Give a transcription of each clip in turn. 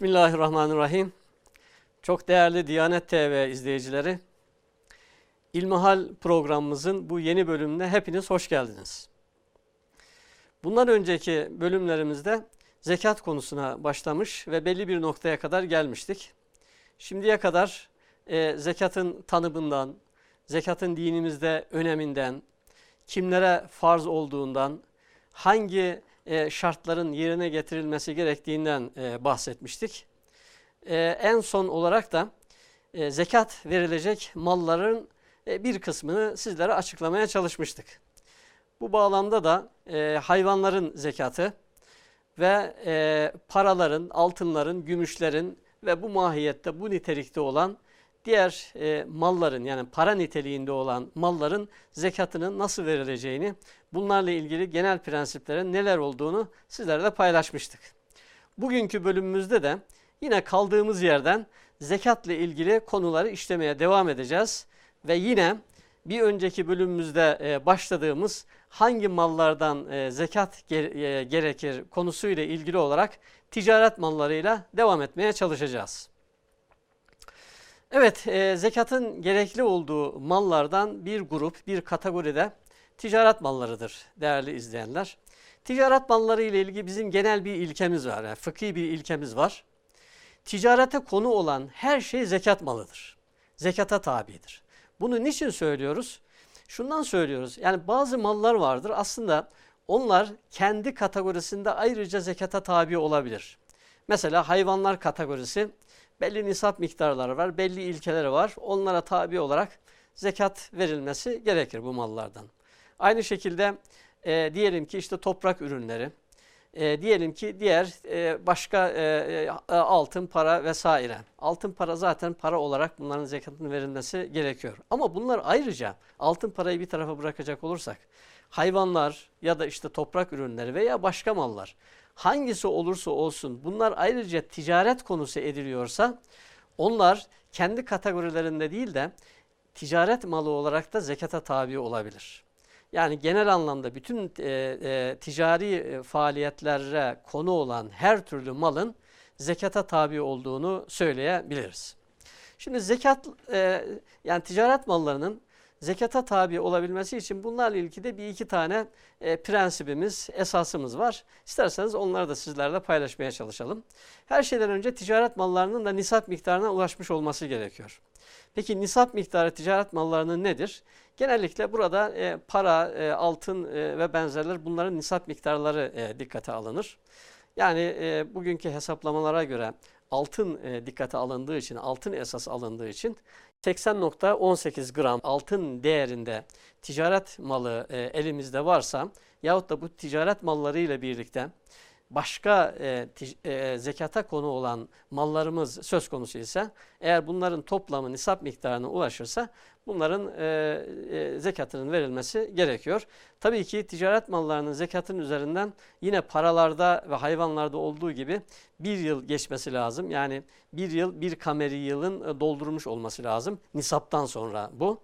Bismillahirrahmanirrahim. Çok değerli Diyanet TV izleyicileri, İlmihal programımızın bu yeni bölümüne hepiniz hoş geldiniz. Bundan önceki bölümlerimizde zekat konusuna başlamış ve belli bir noktaya kadar gelmiştik. Şimdiye kadar e, zekatın tanımından, zekatın dinimizde öneminden, kimlere farz olduğundan, hangi e, şartların yerine getirilmesi gerektiğinden e, bahsetmiştik. E, en son olarak da zekat verilecek malların bir kısmını sizlere açıklamaya çalışmıştık. Bu bağlamda da hayvanların zekatı ve paraların, altınların, gümüşlerin ve bu mahiyette, bu nitelikte olan diğer e, malların yani para niteliğinde olan malların zekatının nasıl verileceğini, bunlarla ilgili genel prensiplerin neler olduğunu sizlerle paylaşmıştık. Bugünkü bölümümüzde de yine kaldığımız yerden zekatla ilgili konuları işlemeye devam edeceğiz. Ve yine bir önceki bölümümüzde e, başladığımız hangi mallardan e, zekat e, gerekir konusuyla ilgili olarak ticaret mallarıyla devam etmeye çalışacağız. Evet, e, zekatın gerekli olduğu mallardan bir grup, bir kategoride ticaret mallarıdır değerli izleyenler. Ticaret malları ile ilgili bizim genel bir ilkemiz var, yani fıkhi bir ilkemiz var. Ticarete konu olan her şey zekat malıdır. Zekata tabidir. Bunu niçin söylüyoruz? Şundan söylüyoruz. Yani bazı mallar vardır aslında onlar kendi kategorisinde ayrıca zekata tabi olabilir. Mesela hayvanlar kategorisi belli nisap miktarları var, belli ilkeleri var. Onlara tabi olarak zekat verilmesi gerekir bu mallardan. Aynı şekilde e, diyelim ki işte toprak ürünleri, e, diyelim ki diğer e, başka e, e, altın para vesaire. Altın para zaten para olarak bunların zekatının verilmesi gerekiyor. Ama bunlar ayrıca altın parayı bir tarafa bırakacak olursak hayvanlar ya da işte toprak ürünleri veya başka mallar hangisi olursa olsun bunlar ayrıca ticaret konusu ediliyorsa onlar kendi kategorilerinde değil de ticaret malı olarak da zekata tabi olabilir. Yani genel anlamda bütün e, e, ticari e, faaliyetlere konu olan her türlü malın zekata tabi olduğunu söyleyebiliriz. Şimdi zekat e, yani ticaret mallarının zekata tabi olabilmesi için bunlarla ilgili de bir iki tane e, prensibimiz, esasımız var. İsterseniz onları da sizlerle paylaşmaya çalışalım. Her şeyden önce ticaret mallarının da nisap miktarına ulaşmış olması gerekiyor. Peki nisap miktarı ticaret mallarının nedir? Genellikle burada e, para, e, altın e, ve benzerler bunların nisap miktarları e, dikkate alınır. Yani e, bugünkü hesaplamalara göre altın e, dikkate alındığı için, altın esas alındığı için 80.18 gram altın değerinde ticaret malı e, elimizde varsa yahut da bu ticaret malları ile birlikte başka e, e, zekata konu olan mallarımız söz konusu ise eğer bunların toplamı nisap miktarına ulaşırsa bunların e, e, zekatının verilmesi gerekiyor. Tabii ki ticaret mallarının zekatının üzerinden yine paralarda ve hayvanlarda olduğu gibi bir yıl geçmesi lazım. Yani bir yıl bir kameri yılın e, doldurmuş olması lazım nisaptan sonra bu.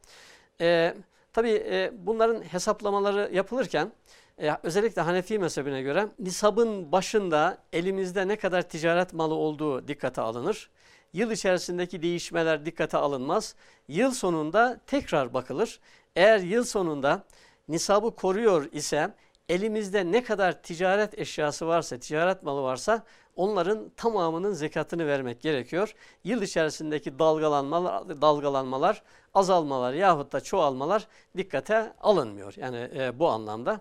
E, tabii e, bunların hesaplamaları yapılırken e, özellikle Hanefi mezhebine göre nisabın başında elimizde ne kadar ticaret malı olduğu dikkate alınır. Yıl içerisindeki değişmeler dikkate alınmaz. Yıl sonunda tekrar bakılır. Eğer yıl sonunda nisabı koruyor ise elimizde ne kadar ticaret eşyası varsa, ticaret malı varsa onların tamamının zekatını vermek gerekiyor. Yıl içerisindeki dalgalanmalar, dalgalanmalar azalmalar yahut da çoğalmalar dikkate alınmıyor. Yani e, bu anlamda.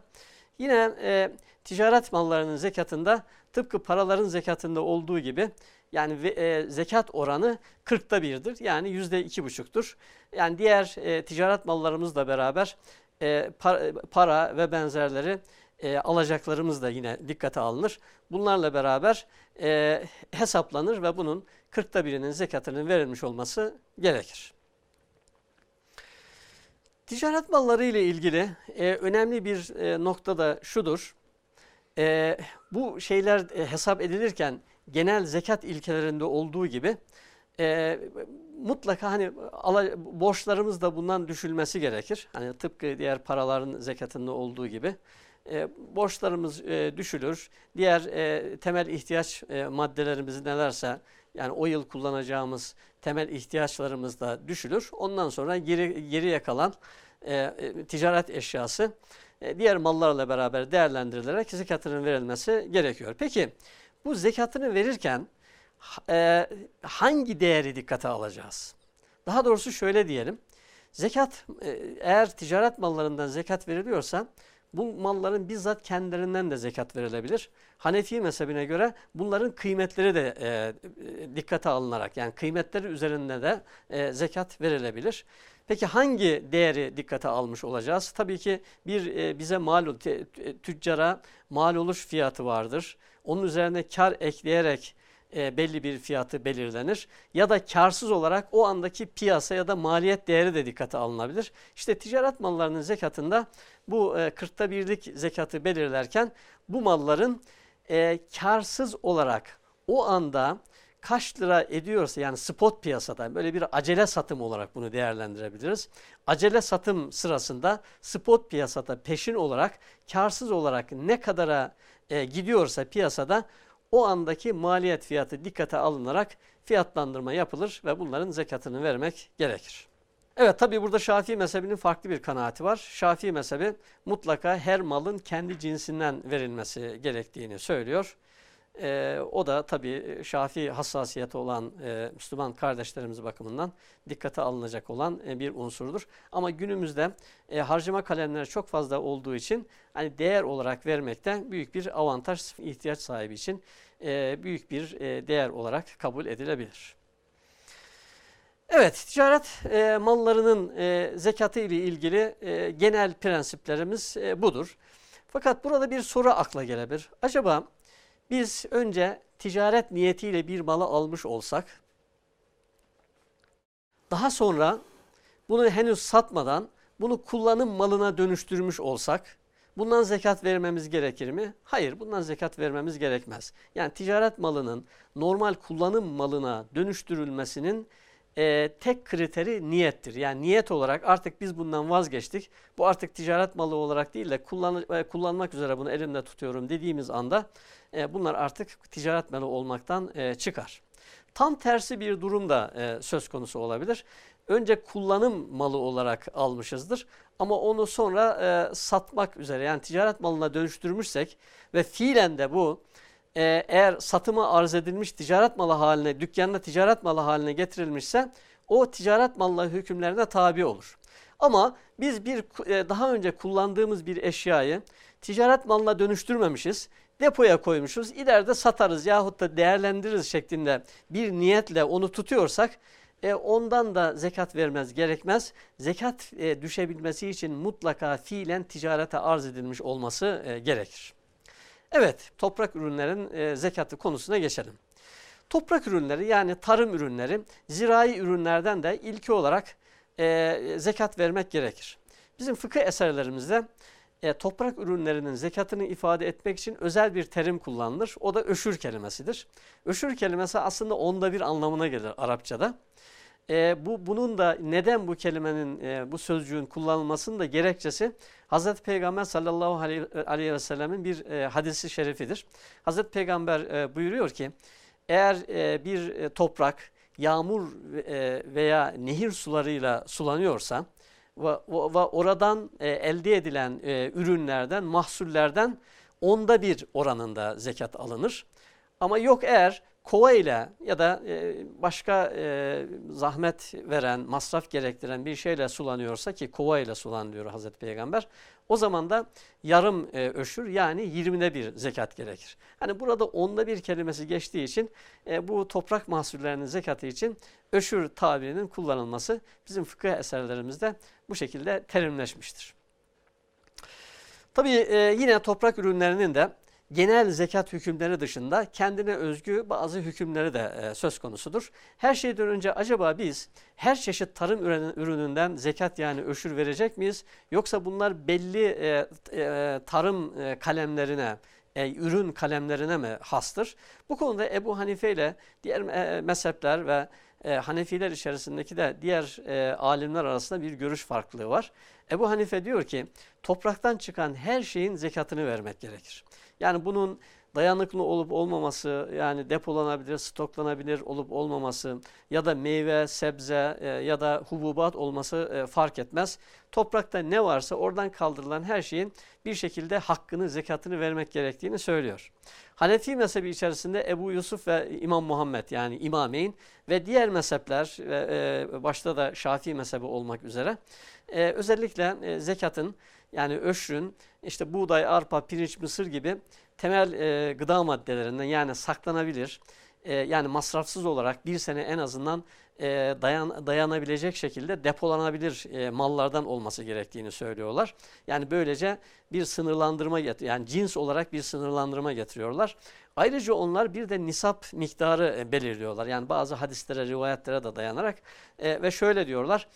Yine e, ticaret mallarının zekatında tıpkı paraların zekatında olduğu gibi yani e, zekat oranı 40'ta birdir. Yani yüzde iki buçuktur. Yani diğer e, ticaret mallarımızla beraber e, para, para ve benzerleri e, alacaklarımız da yine dikkate alınır. Bunlarla beraber e, hesaplanır ve bunun 40'ta birinin zekatının verilmiş olması gerekir. Ticaret malları ile ilgili e, önemli bir e, nokta da şudur. E, bu şeyler e, hesap edilirken genel zekat ilkelerinde olduğu gibi e, mutlaka hani borçlarımız da bundan düşülmesi gerekir. Hani tıpkı diğer paraların zekatında olduğu gibi. e, borçlarımız e, düşülür. Diğer e, temel ihtiyaç e, maddelerimiz nelerse yani o yıl kullanacağımız temel ihtiyaçlarımız da düşülür. Ondan sonra geri, geriye kalan e, e, ticaret eşyası e, diğer mallarla beraber değerlendirilerek zekatının verilmesi gerekiyor. Peki bu zekatını verirken e, hangi değeri dikkate alacağız? Daha doğrusu şöyle diyelim. Zekat e, eğer ticaret mallarından zekat veriliyorsa bu malların bizzat kendilerinden de zekat verilebilir. Hanefi mezhebine göre bunların kıymetleri de e, e, dikkate alınarak yani kıymetleri üzerinde de e, zekat verilebilir. Peki hangi değeri dikkate almış olacağız? Tabii ki bir e, bize mal tüccara mal oluş fiyatı vardır. Onun üzerine kar ekleyerek e, belli bir fiyatı belirlenir. Ya da karsız olarak o andaki piyasa ya da maliyet değeri de dikkate alınabilir. İşte ticaret mallarının zekatında bu e, kırkta birlik zekatı belirlerken bu malların e, karsız olarak o anda kaç lira ediyorsa yani spot piyasada böyle bir acele satım olarak bunu değerlendirebiliriz. Acele satım sırasında spot piyasada peşin olarak karsız olarak ne kadara e, gidiyorsa piyasada o andaki maliyet fiyatı dikkate alınarak fiyatlandırma yapılır ve bunların zekatını vermek gerekir. Evet tabi burada Şafii mezhebinin farklı bir kanaati var. Şafii mezhebi mutlaka her malın kendi cinsinden verilmesi gerektiğini söylüyor. E, o da tabii şafi hassasiyeti olan e, Müslüman kardeşlerimiz bakımından dikkate alınacak olan e, bir unsurdur. Ama günümüzde e, harcama kalemleri çok fazla olduğu için hani değer olarak vermekte büyük bir avantaj ihtiyaç sahibi için e, büyük bir e, değer olarak kabul edilebilir. Evet, ticaret e, mallarının e, zekatı ile ilgili e, genel prensiplerimiz e, budur. Fakat burada bir soru akla gelebilir. Acaba biz önce ticaret niyetiyle bir malı almış olsak, daha sonra bunu henüz satmadan bunu kullanım malına dönüştürmüş olsak, bundan zekat vermemiz gerekir mi? Hayır, bundan zekat vermemiz gerekmez. Yani ticaret malının normal kullanım malına dönüştürülmesinin e, tek kriteri niyettir. Yani niyet olarak artık biz bundan vazgeçtik. Bu artık ticaret malı olarak değil de kullan, e, kullanmak üzere bunu elimde tutuyorum dediğimiz anda e, bunlar artık ticaret malı olmaktan e, çıkar. Tam tersi bir durum da e, söz konusu olabilir. Önce kullanım malı olarak almışızdır ama onu sonra e, satmak üzere yani ticaret malına dönüştürmüşsek ve fiilen de bu e, eğer satıma arz edilmiş ticaret malı haline, dükkanda ticaret malı haline getirilmişse o ticaret malları hükümlerine tabi olur. Ama biz bir e, daha önce kullandığımız bir eşyayı ticaret malına dönüştürmemişiz, depoya koymuşuz, ileride satarız yahut da değerlendiririz şeklinde bir niyetle onu tutuyorsak e, ondan da zekat vermez gerekmez. Zekat e, düşebilmesi için mutlaka fiilen ticarete arz edilmiş olması e, gerekir. Evet, toprak ürünlerin e, zekatı konusuna geçelim. Toprak ürünleri yani tarım ürünleri zirai ürünlerden de ilki olarak e, zekat vermek gerekir. Bizim fıkıh eserlerimizde e, toprak ürünlerinin zekatını ifade etmek için özel bir terim kullanılır. O da öşür kelimesidir. Öşür kelimesi aslında onda bir anlamına gelir Arapçada. E, bu bunun da neden bu kelimenin e, bu sözcüğün kullanılmasının da gerekçesi Hazreti Peygamber sallallahu aleyhi ve sellemin bir e, hadisi şerifidir. Hazreti Peygamber e, buyuruyor ki eğer e, bir e, toprak yağmur e, veya nehir sularıyla sulanıyorsa ve, ve oradan e, elde edilen e, ürünlerden, mahsullerden onda bir oranında zekat alınır. Ama yok eğer kova ile ya da e, başka e, zahmet veren, masraf gerektiren bir şeyle sulanıyorsa ki kova ile sulan diyor Hazreti Peygamber. O zaman da yarım e, öşür yani yirmine bir zekat gerekir. Hani burada onda bir kelimesi geçtiği için bu toprak mahsullerinin zekatı için öşür tabirinin kullanılması bizim fıkıh eserlerimizde bu şekilde terimleşmiştir. Tabii yine toprak ürünlerinin de genel zekat hükümleri dışında kendine özgü bazı hükümleri de e, söz konusudur. Her şeyden önce acaba biz her çeşit tarım ürününden zekat yani öşür verecek miyiz? Yoksa bunlar belli e, e, tarım kalemlerine, ürün kalemlerine mi hastır? Bu konuda Ebu Hanife ile diğer mezhepler ve e, Hanefiler içerisindeki de diğer e, alimler arasında bir görüş farklılığı var. Ebu Hanife diyor ki topraktan çıkan her şeyin zekatını vermek gerekir. Yani bunun dayanıklı olup olmaması yani depolanabilir, stoklanabilir olup olmaması ya da meyve, sebze e, ya da hububat olması e, fark etmez. Toprakta ne varsa oradan kaldırılan her şeyin bir şekilde hakkını, zekatını vermek gerektiğini söylüyor. Hanefi mezhebi içerisinde Ebu Yusuf ve İmam Muhammed yani İmameyn ve diğer mezhepler e, başta da Şafii mezhebi olmak üzere özellikle zekatın yani öşrün işte buğday, arpa, pirinç, mısır gibi temel e, gıda maddelerinden yani saklanabilir e, yani masrafsız olarak bir sene en azından e, dayan, dayanabilecek şekilde depolanabilir e, mallardan olması gerektiğini söylüyorlar. Yani böylece bir sınırlandırma yani cins olarak bir sınırlandırma getiriyorlar. Ayrıca onlar bir de nisap miktarı e, belirliyorlar. Yani bazı hadislere, rivayetlere de dayanarak e, ve şöyle diyorlar.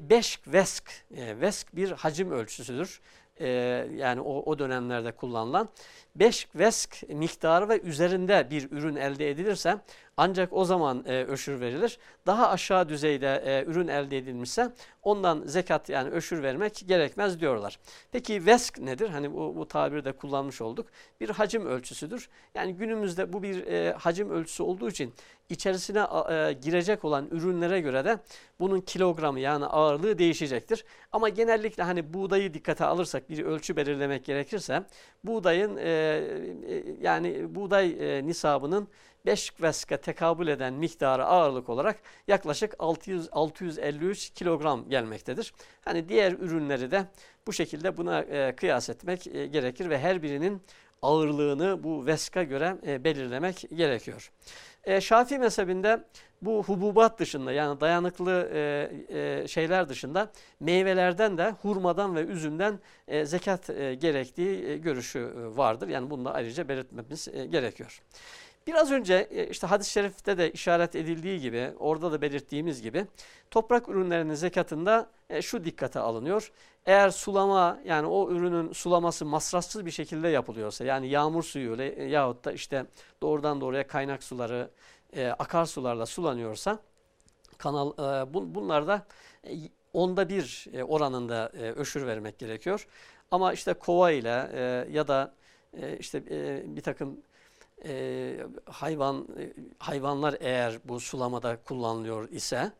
Beş vesk, e, vesk bir hacim ölçüsüdür e, yani o, o dönemlerde kullanılan 5 vesk miktarı ve üzerinde bir ürün elde edilirse ancak o zaman e, öşür verilir. Daha aşağı düzeyde e, ürün elde edilmişse ondan zekat yani öşür vermek gerekmez diyorlar. Peki vesk nedir? Hani bu, bu tabiri de kullanmış olduk. Bir hacim ölçüsüdür. Yani günümüzde bu bir e, hacim ölçüsü olduğu için içerisine e, girecek olan ürünlere göre de bunun kilogramı yani ağırlığı değişecektir. Ama genellikle hani buğdayı dikkate alırsak bir ölçü belirlemek gerekirse buğdayın e, e yani buğday e, nisabının 5 veske tekabül eden miktarı ağırlık olarak yaklaşık 600 653 kilogram gelmektedir. Hani diğer ürünleri de bu şekilde buna e, kıyas etmek e, gerekir ve her birinin ağırlığını bu veska göre e, belirlemek gerekiyor. E, Şafii mezhebinde bu hububat dışında yani dayanıklı e, e, şeyler dışında meyvelerden de hurmadan ve üzümden e, zekat e, gerektiği e, görüşü e, vardır. Yani bunu da ayrıca belirtmemiz e, gerekiyor. Biraz önce e, işte hadis-i şerifte de işaret edildiği gibi, orada da belirttiğimiz gibi toprak ürünlerinin zekatında e, şu dikkate alınıyor. Eğer sulama yani o ürünün sulaması masrafsız bir şekilde yapılıyorsa yani yağmur suyu e, yahut da işte doğrudan doğruya kaynak suları, akarsularla sulanıyorsa kanal bunlarda onda bir oranında öşür vermek gerekiyor. Ama işte kova ile ya da işte bir takım e, hayvan hayvanlar eğer bu sulamada kullanılıyor ise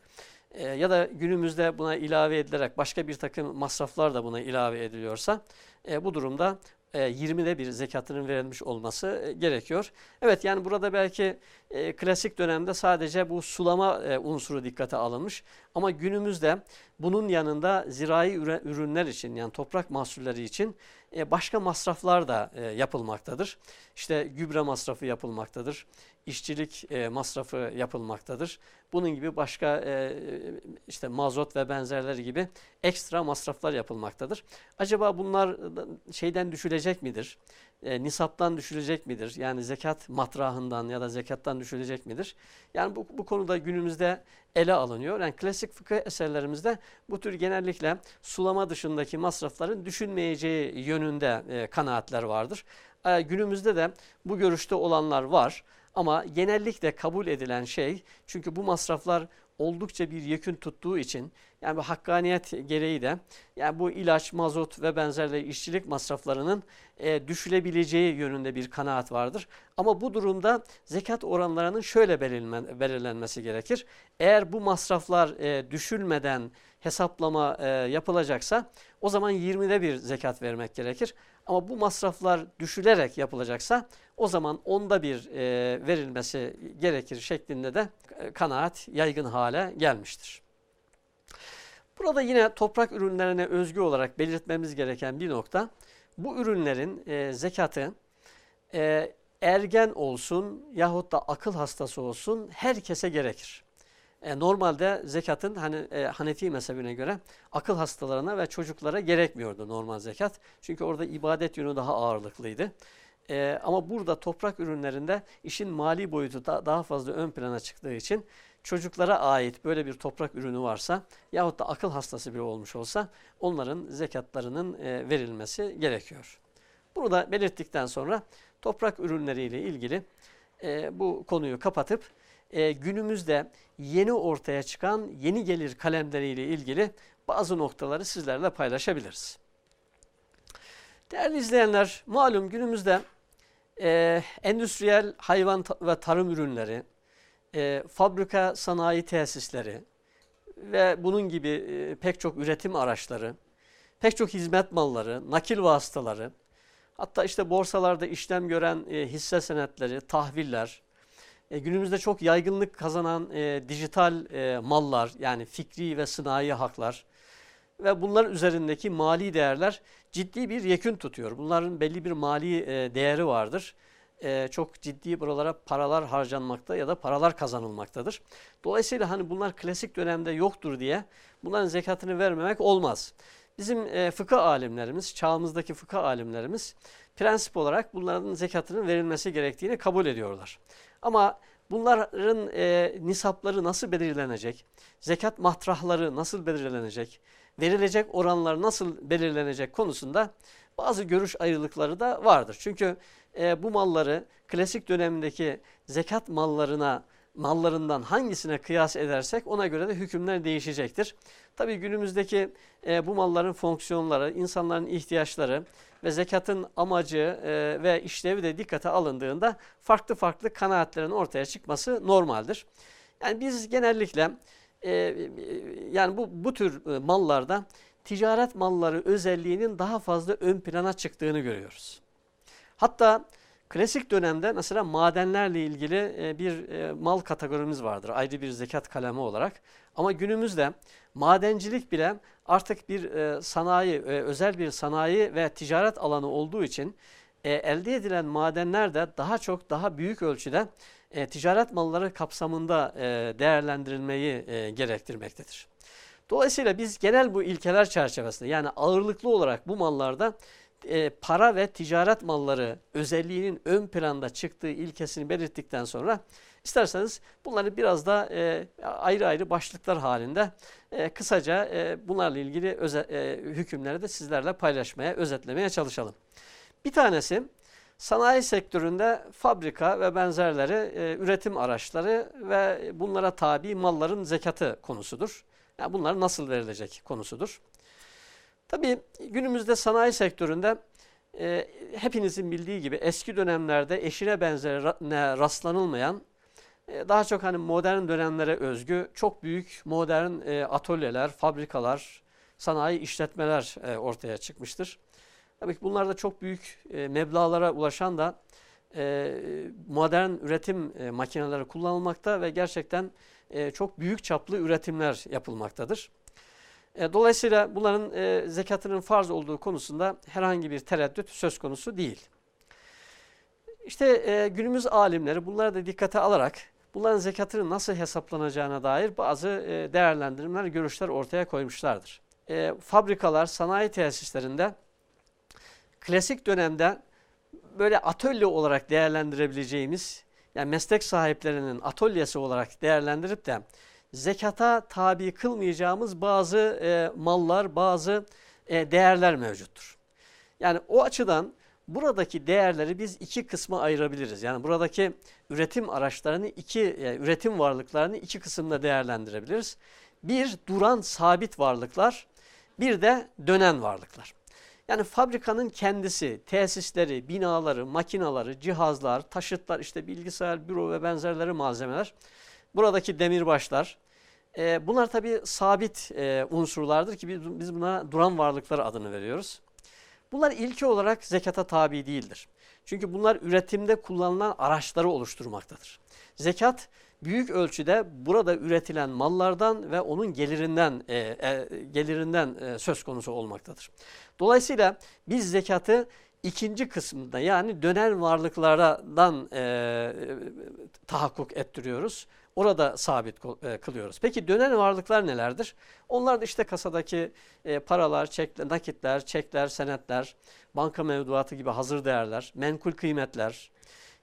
e, ya da günümüzde buna ilave edilerek başka bir takım masraflar da buna ilave ediliyorsa e, bu durumda e, 20'de bir zekatının verilmiş olması e, gerekiyor. Evet yani burada belki e, klasik dönemde sadece bu sulama e, unsuru dikkate alınmış ama günümüzde bunun yanında zirai ürünler için yani toprak mahsulleri için e, başka masraflar da e, yapılmaktadır. İşte gübre masrafı yapılmaktadır, işçilik e, masrafı yapılmaktadır. Bunun gibi başka işte mazot ve benzerleri gibi ekstra masraflar yapılmaktadır. Acaba bunlar şeyden düşülecek midir? e, nisaptan düşülecek midir? Yani zekat matrahından ya da zekattan düşülecek midir? Yani bu, bu konuda günümüzde ele alınıyor. Yani klasik fıkıh eserlerimizde bu tür genellikle sulama dışındaki masrafların düşünmeyeceği yönünde e, kanaatler vardır. E, günümüzde de bu görüşte olanlar var. Ama genellikle kabul edilen şey çünkü bu masraflar oldukça bir yekün tuttuğu için yani bu hakkaniyet gereği de yani bu ilaç, mazot ve benzerleri işçilik masraflarının e, düşülebileceği yönünde bir kanaat vardır. Ama bu durumda zekat oranlarının şöyle belirlenmesi gerekir. Eğer bu masraflar e, düşülmeden hesaplama e, yapılacaksa o zaman 20'de bir zekat vermek gerekir. Ama bu masraflar düşülerek yapılacaksa o zaman onda bir e, verilmesi gerekir şeklinde de e, kanaat yaygın hale gelmiştir. Burada yine toprak ürünlerine özgü olarak belirtmemiz gereken bir nokta bu ürünlerin e, zekatı e, ergen olsun yahut da akıl hastası olsun herkese gerekir. E, normalde zekatın hani e, Hanefi mezhebine göre akıl hastalarına ve çocuklara gerekmiyordu normal zekat. Çünkü orada ibadet yönü daha ağırlıklıydı. E, ama burada toprak ürünlerinde işin mali boyutu da daha fazla ön plana çıktığı için çocuklara ait böyle bir toprak ürünü varsa yahut da akıl hastası biri olmuş olsa onların zekatlarının e, verilmesi gerekiyor. Bunu da belirttikten sonra toprak ürünleriyle ilgili e, bu konuyu kapatıp e, günümüzde yeni ortaya çıkan yeni gelir kalemleriyle ilgili bazı noktaları sizlerle paylaşabiliriz. Değerli izleyenler, malum günümüzde e, endüstriyel hayvan ve tarım ürünleri, e, fabrika sanayi tesisleri ve bunun gibi e, pek çok üretim araçları, pek çok hizmet malları, nakil vasıtaları, hatta işte borsalarda işlem gören e, hisse senetleri, tahviller, e, günümüzde çok yaygınlık kazanan e, dijital e, mallar yani fikri ve sınai haklar ve bunların üzerindeki mali değerler ciddi bir yekün tutuyor. Bunların belli bir mali e, değeri vardır. E, çok ciddi buralara paralar harcanmakta ya da paralar kazanılmaktadır. Dolayısıyla hani bunlar klasik dönemde yoktur diye bunların zekatını vermemek olmaz. Bizim e, fıkıh alimlerimiz, çağımızdaki fıkıh alimlerimiz prensip olarak bunların zekatının verilmesi gerektiğini kabul ediyorlar. Ama bunların e, nisapları nasıl belirlenecek, zekat matrahları nasıl belirlenecek, verilecek oranlar nasıl belirlenecek konusunda bazı görüş ayrılıkları da vardır. Çünkü e, bu malları klasik dönemdeki zekat mallarına mallarından hangisine kıyas edersek ona göre de hükümler değişecektir. Tabi günümüzdeki e, bu malların fonksiyonları, insanların ihtiyaçları ve zekatın amacı e, ve işlevi de dikkate alındığında farklı farklı kanaatlerin ortaya çıkması normaldir. Yani biz genellikle e, yani bu, bu tür e, mallarda ticaret malları özelliğinin daha fazla ön plana çıktığını görüyoruz. Hatta Klasik dönemde mesela madenlerle ilgili e, bir e, mal kategorimiz vardır ayrı bir zekat kalemi olarak. Ama günümüzde madencilik bile artık bir sanayi, özel bir sanayi ve ticaret alanı olduğu için elde edilen madenler de daha çok daha büyük ölçüde ticaret malları kapsamında değerlendirilmeyi gerektirmektedir. Dolayısıyla biz genel bu ilkeler çerçevesinde yani ağırlıklı olarak bu mallarda e, para ve ticaret malları özelliğinin ön planda çıktığı ilkesini belirttikten sonra isterseniz bunları biraz da e, ayrı ayrı başlıklar halinde e, kısaca e, bunlarla ilgili öze, e, hükümleri de sizlerle paylaşmaya, özetlemeye çalışalım. Bir tanesi sanayi sektöründe fabrika ve benzerleri e, üretim araçları ve bunlara tabi malların zekatı konusudur. Yani bunlar nasıl verilecek konusudur. Tabii günümüzde sanayi sektöründe e, hepinizin bildiği gibi eski dönemlerde eşine benzerine rastlanılmayan e, daha çok hani modern dönemlere özgü çok büyük modern e, atölyeler, fabrikalar, sanayi işletmeler e, ortaya çıkmıştır. Tabii ki bunlarda çok büyük e, meblalara ulaşan da e, modern üretim e, makineleri kullanılmakta ve gerçekten e, çok büyük çaplı üretimler yapılmaktadır. E, dolayısıyla bunların e, zekatının farz olduğu konusunda herhangi bir tereddüt söz konusu değil. İşte e, günümüz alimleri bunları da dikkate alarak bunların zekatının nasıl hesaplanacağına dair bazı e, değerlendirmeler, görüşler ortaya koymuşlardır. E, fabrikalar, sanayi tesislerinde klasik dönemde böyle atölye olarak değerlendirebileceğimiz, yani meslek sahiplerinin atölyesi olarak değerlendirip de zekata tabi kılmayacağımız bazı e, mallar, bazı e, değerler mevcuttur. Yani o açıdan buradaki değerleri biz iki kısma ayırabiliriz. Yani buradaki üretim araçlarını iki, yani e, üretim varlıklarını iki kısımda değerlendirebiliriz. Bir duran sabit varlıklar, bir de dönen varlıklar. Yani fabrikanın kendisi, tesisleri, binaları, makinaları, cihazlar, taşıtlar, işte bilgisayar, büro ve benzerleri malzemeler Buradaki demirbaşlar, e, bunlar tabi sabit e, unsurlardır ki biz, biz buna duran varlıklar adını veriyoruz. Bunlar ilki olarak zekata tabi değildir. Çünkü bunlar üretimde kullanılan araçları oluşturmaktadır. Zekat büyük ölçüde burada üretilen mallardan ve onun gelirinden e, e, gelirinden e, söz konusu olmaktadır. Dolayısıyla biz zekatı ikinci kısmında yani dönen varlıklardan e, tahakkuk ettiriyoruz. Orada sabit e, kılıyoruz. Peki dönen varlıklar nelerdir? Onlar da işte kasadaki e, paralar, çekler, nakitler, çekler, senetler, banka mevduatı gibi hazır değerler, menkul kıymetler.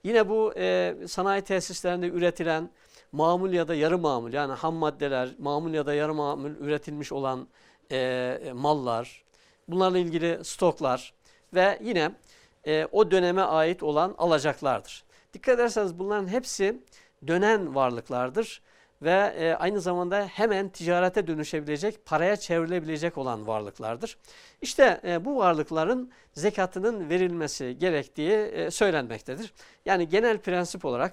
Yine bu e, sanayi tesislerinde üretilen mamul ya da yarı mamul yani ham maddeler, mamul ya da yarı mamul üretilmiş olan e, mallar, bunlarla ilgili stoklar ve yine e, o döneme ait olan alacaklardır. Dikkat ederseniz bunların hepsi dönen varlıklardır ve e, aynı zamanda hemen ticarete dönüşebilecek, paraya çevrilebilecek olan varlıklardır. İşte e, bu varlıkların zekatının verilmesi gerektiği e, söylenmektedir. Yani genel prensip olarak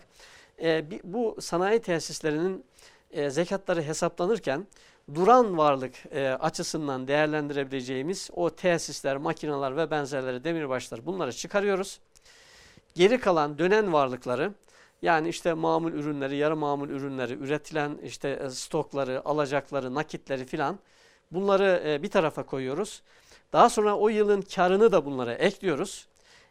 e, bu sanayi tesislerinin e, zekatları hesaplanırken duran varlık e, açısından değerlendirebileceğimiz o tesisler, makineler ve benzerleri, demirbaşlar bunları çıkarıyoruz. Geri kalan dönen varlıkları yani işte mamul ürünleri, yarı mamul ürünleri, üretilen işte e, stokları, alacakları, nakitleri filan bunları e, bir tarafa koyuyoruz. Daha sonra o yılın karını da bunlara ekliyoruz.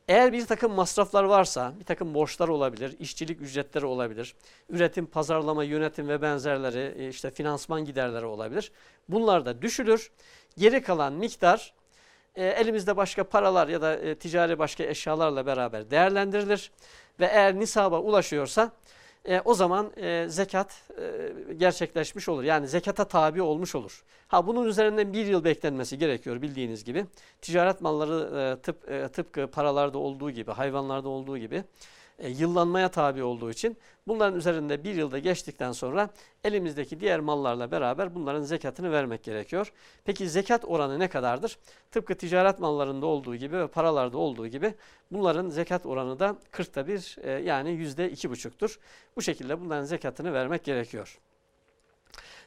Eğer bir takım masraflar varsa, bir takım borçlar olabilir, işçilik ücretleri olabilir, üretim, pazarlama, yönetim ve benzerleri, e, işte finansman giderleri olabilir. Bunlar da düşülür. Geri kalan miktar e, elimizde başka paralar ya da e, ticari başka eşyalarla beraber değerlendirilir. Ve eğer nisaba ulaşıyorsa e, o zaman e, zekat e, gerçekleşmiş olur. Yani zekata tabi olmuş olur. Ha bunun üzerinden bir yıl beklenmesi gerekiyor bildiğiniz gibi. Ticaret malları e, tıp, e, tıpkı paralarda olduğu gibi, hayvanlarda olduğu gibi e, yıllanmaya tabi olduğu için bunların üzerinde bir yılda geçtikten sonra elimizdeki diğer mallarla beraber bunların zekatını vermek gerekiyor. Peki zekat oranı ne kadardır? Tıpkı ticaret mallarında olduğu gibi ve paralarda olduğu gibi bunların zekat oranı da 40'ta bir e, yani yüzde iki buçuktur. Bu şekilde bunların zekatını vermek gerekiyor.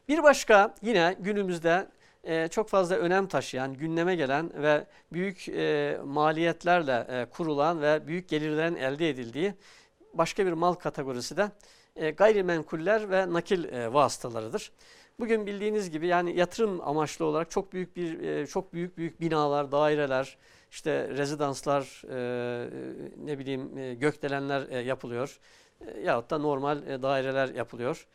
Bir başka yine günümüzde e, çok fazla önem taşıyan, gündeme gelen ve büyük e, maliyetlerle e, kurulan ve büyük gelirlerin elde edildiği başka bir mal kategorisi de e, gayrimenkuller ve nakil e, vasıtalarıdır. Bugün bildiğiniz gibi yani yatırım amaçlı olarak çok büyük bir e, çok büyük büyük binalar, daireler, işte rezidanslar, e, ne bileyim e, gökdelenler e, yapılıyor. E, yahut da normal e, daireler yapılıyor.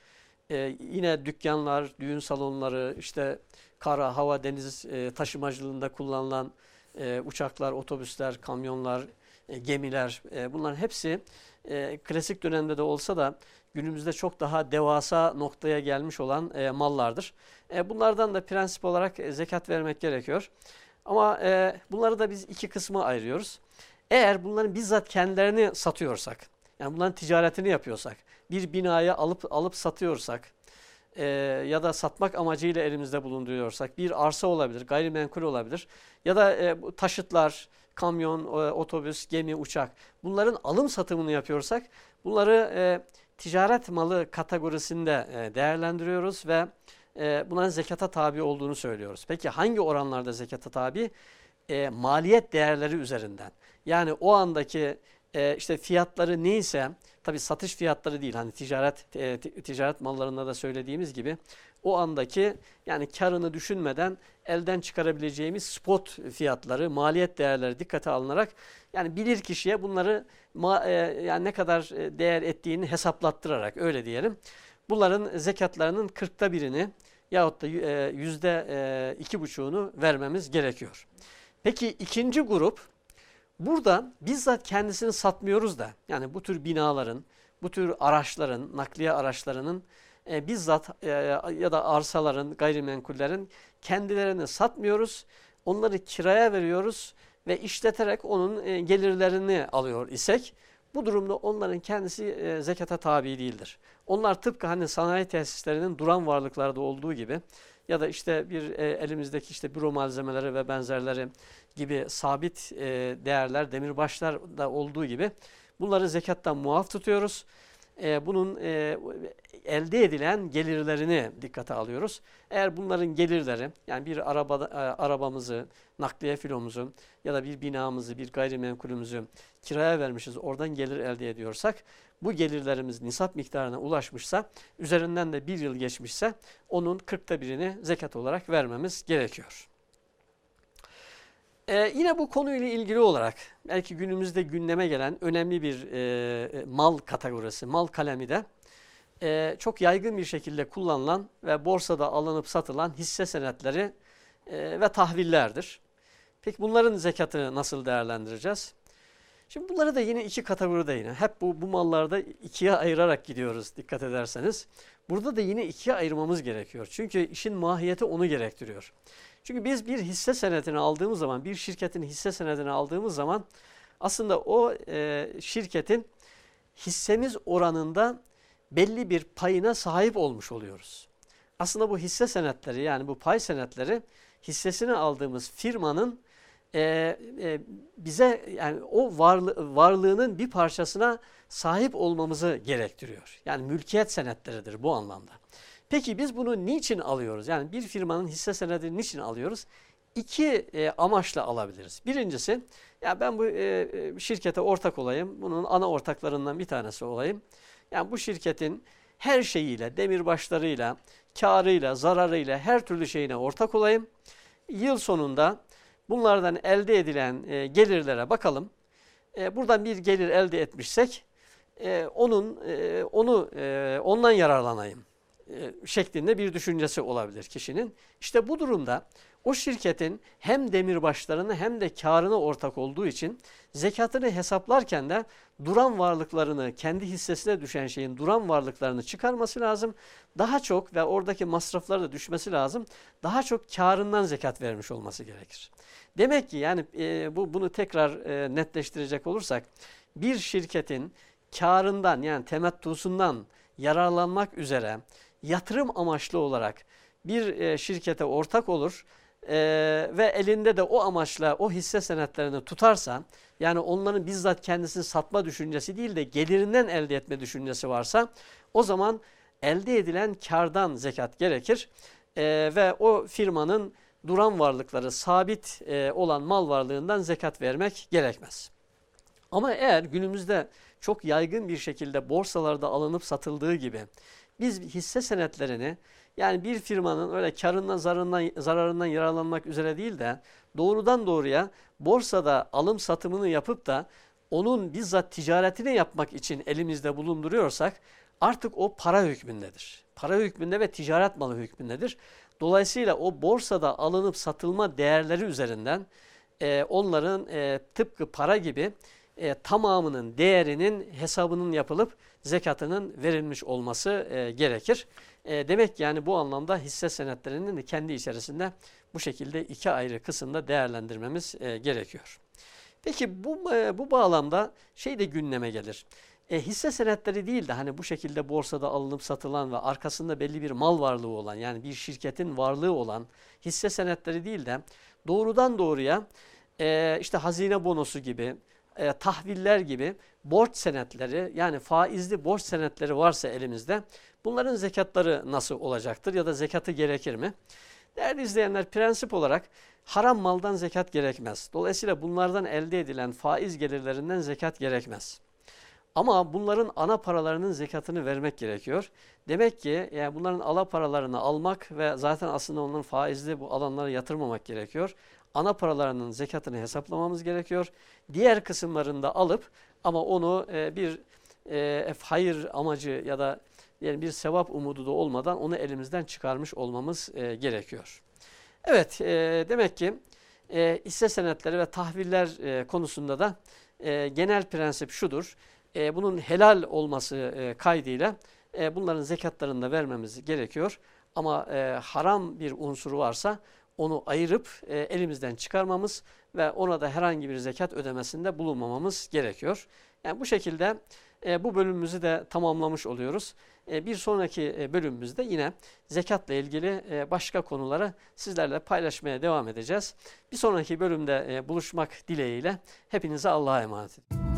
E, yine dükkanlar, düğün salonları, işte kara, hava, deniz e, taşımacılığında kullanılan e, uçaklar, otobüsler, kamyonlar, e, gemiler e, bunların hepsi e, klasik dönemde de olsa da günümüzde çok daha devasa noktaya gelmiş olan e, mallardır. E, bunlardan da prensip olarak e, zekat vermek gerekiyor. Ama e, bunları da biz iki kısma ayırıyoruz. Eğer bunların bizzat kendilerini satıyorsak, yani bunların ticaretini yapıyorsak, bir binayı alıp alıp satıyorsak, e, ya da satmak amacıyla elimizde bulunduruyorsak bir arsa olabilir, gayrimenkul olabilir ya da e, taşıtlar, kamyon, e, otobüs, gemi, uçak bunların alım satımını yapıyorsak bunları e, ticaret malı kategorisinde e, değerlendiriyoruz ve e, bunların zekata tabi olduğunu söylüyoruz. Peki hangi oranlarda zekata tabi? E, maliyet değerleri üzerinden. Yani o andaki e, işte fiyatları neyse tabi satış fiyatları değil hani ticaret e, ticaret mallarında da söylediğimiz gibi o andaki yani karını düşünmeden elden çıkarabileceğimiz spot fiyatları, maliyet değerleri dikkate alınarak yani bilir kişiye bunları ma, e, yani ne kadar e, değer ettiğini hesaplattırarak öyle diyelim. Bunların zekatlarının kırkta birini yahut da e, yüzde e, iki buçuğunu vermemiz gerekiyor. Peki ikinci grup Burada bizzat kendisini satmıyoruz da yani bu tür binaların, bu tür araçların, nakliye araçlarının e, bizzat e, ya da arsaların, gayrimenkullerin kendilerini satmıyoruz. Onları kiraya veriyoruz ve işleterek onun e, gelirlerini alıyor isek bu durumda onların kendisi e, zekata tabi değildir. Onlar tıpkı hani sanayi tesislerinin duran varlıklarda olduğu gibi ya da işte bir e, elimizdeki işte büro malzemeleri ve benzerleri gibi sabit e, değerler, demirbaşlar da olduğu gibi bunları zekattan muaf tutuyoruz. E, bunun e, elde edilen gelirlerini dikkate alıyoruz. Eğer bunların gelirleri yani bir araba, e, arabamızı, nakliye filomuzu ya da bir binamızı, bir gayrimenkulümüzü kiraya vermişiz oradan gelir elde ediyorsak bu gelirlerimiz nisap miktarına ulaşmışsa üzerinden de bir yıl geçmişse onun kırkta birini zekat olarak vermemiz gerekiyor. Ee, yine bu konuyla ilgili olarak belki günümüzde gündeme gelen önemli bir e, mal kategorisi, mal kalemi de e, çok yaygın bir şekilde kullanılan ve borsada alınıp satılan hisse senetleri e, ve tahvillerdir. Peki bunların zekatını nasıl değerlendireceğiz? Şimdi bunları da yine iki kategoride yine. Hep bu, bu mallarda ikiye ayırarak gidiyoruz dikkat ederseniz. Burada da yine ikiye ayırmamız gerekiyor. Çünkü işin mahiyeti onu gerektiriyor. Çünkü biz bir hisse senedini aldığımız zaman, bir şirketin hisse senedini aldığımız zaman aslında o e, şirketin hissemiz oranında belli bir payına sahip olmuş oluyoruz. Aslında bu hisse senetleri yani bu pay senetleri hissesini aldığımız firmanın e, e, bize yani o varlı, varlığının bir parçasına sahip olmamızı gerektiriyor. Yani mülkiyet senetleridir bu anlamda. Peki biz bunu niçin alıyoruz? Yani bir firmanın hisse senedini niçin alıyoruz? İki e, amaçla alabiliriz. Birincisi ya ben bu e, e, şirkete ortak olayım. Bunun ana ortaklarından bir tanesi olayım. Yani bu şirketin her şeyiyle, demirbaşlarıyla, karıyla, zararıyla, her türlü şeyine ortak olayım. Yıl sonunda bunlardan elde edilen e, gelirlere bakalım. E, buradan bir gelir elde etmişsek e, onun e, onu e, ondan yararlanayım e, şeklinde bir düşüncesi olabilir kişinin. İşte bu durumda o şirketin hem demirbaşlarını hem de karına ortak olduğu için zekatını hesaplarken de duran varlıklarını, kendi hissesine düşen şeyin duran varlıklarını çıkarması lazım. Daha çok ve oradaki masrafları da düşmesi lazım. Daha çok karından zekat vermiş olması gerekir. Demek ki yani e, bu bunu tekrar e, netleştirecek olursak bir şirketin karından yani temettusundan yararlanmak üzere yatırım amaçlı olarak bir e, şirkete ortak olur e, ve elinde de o amaçla o hisse senetlerini tutarsa yani onların bizzat kendisini satma düşüncesi değil de gelirinden elde etme düşüncesi varsa o zaman elde edilen kardan zekat gerekir e, ve o firmanın duran varlıkları sabit e, olan mal varlığından zekat vermek gerekmez. Ama eğer günümüzde çok yaygın bir şekilde borsalarda alınıp satıldığı gibi biz hisse senetlerini yani bir firmanın öyle karından zararından, zararından yararlanmak üzere değil de doğrudan doğruya borsada alım satımını yapıp da onun bizzat ticaretini yapmak için elimizde bulunduruyorsak artık o para hükmündedir. Para hükmünde ve ticaret malı hükmündedir. Dolayısıyla o borsada alınıp satılma değerleri üzerinden e, onların e, tıpkı para gibi e, tamamının değerinin hesabının yapılıp zekatının verilmiş olması e, gerekir. E, demek yani bu anlamda hisse senetlerinin de kendi içerisinde bu şekilde iki ayrı kısımda değerlendirmemiz e, gerekiyor. Peki bu e, bu bağlamda şey de gündeme gelir. E, hisse senetleri değil de hani bu şekilde borsada alınıp satılan ve arkasında belli bir mal varlığı olan yani bir şirketin varlığı olan hisse senetleri değil de doğrudan doğruya e, işte hazine bonosu gibi e, tahviller gibi borç senetleri yani faizli borç senetleri varsa elimizde bunların zekatları nasıl olacaktır ya da zekatı gerekir mi? Değerli izleyenler prensip olarak haram maldan zekat gerekmez. Dolayısıyla bunlardan elde edilen faiz gelirlerinden zekat gerekmez. Ama bunların ana paralarının zekatını vermek gerekiyor. Demek ki yani bunların ala paralarını almak ve zaten aslında onların faizli bu alanlara yatırmamak gerekiyor. Ana paralarının zekatını hesaplamamız gerekiyor. Diğer kısımlarını da alıp ama onu e, bir e, hayır amacı ya da yani bir sevap umudu da olmadan onu elimizden çıkarmış olmamız e, gerekiyor. Evet e, demek ki e, hisse senetleri ve tahviller e, konusunda da e, genel prensip şudur e, bunun helal olması e, kaydıyla e, bunların zekatlarını da vermemiz gerekiyor. Ama e, haram bir unsuru varsa onu ayırıp e, elimizden çıkarmamız ve ona da herhangi bir zekat ödemesinde bulunmamamız gerekiyor. Yani bu şekilde e, bu bölümümüzü de tamamlamış oluyoruz. E, bir sonraki e, bölümümüzde yine zekatla ilgili e, başka konuları sizlerle paylaşmaya devam edeceğiz. Bir sonraki bölümde e, buluşmak dileğiyle hepinize Allah'a emanet edin.